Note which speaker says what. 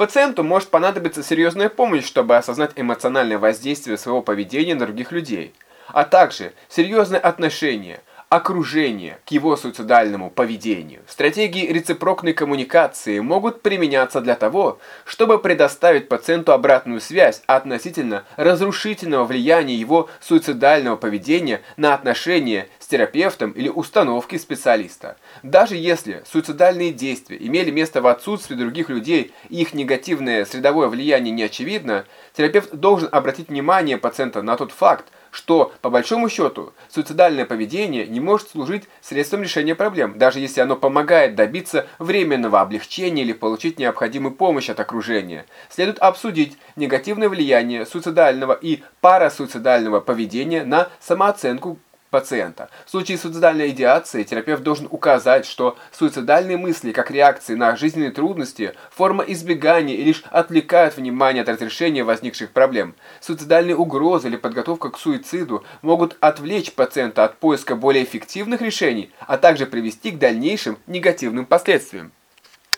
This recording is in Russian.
Speaker 1: Пациенту может понадобиться серьезная помощь, чтобы осознать эмоциональное воздействие своего поведения на других людей, а также серьезное отношение – окружение к его суицидальному поведению. Стратегии рецепрокной коммуникации могут применяться для того, чтобы предоставить пациенту обратную связь относительно разрушительного влияния его суицидального поведения на отношения с терапевтом или установки специалиста. Даже если суицидальные действия имели место в отсутствии других людей и их негативное средовое влияние не очевидно, терапевт должен обратить внимание пациента на тот факт, что, по большому счету, суицидальное поведение не может служить средством решения проблем, даже если оно помогает добиться временного облегчения или получить необходимую помощь от окружения. Следует обсудить негативное влияние суицидального и парасуицидального поведения на самооценку пациента. В случае суицидальной идеации терапевт должен указать, что суицидальные мысли, как реакции на жизненные трудности, форма избегания и лишь отвлекают внимание от разрешения возникших проблем. Суицидальные угрозы или подготовка к суициду могут отвлечь пациента от поиска более эффективных решений, а также привести к дальнейшим негативным последствиям.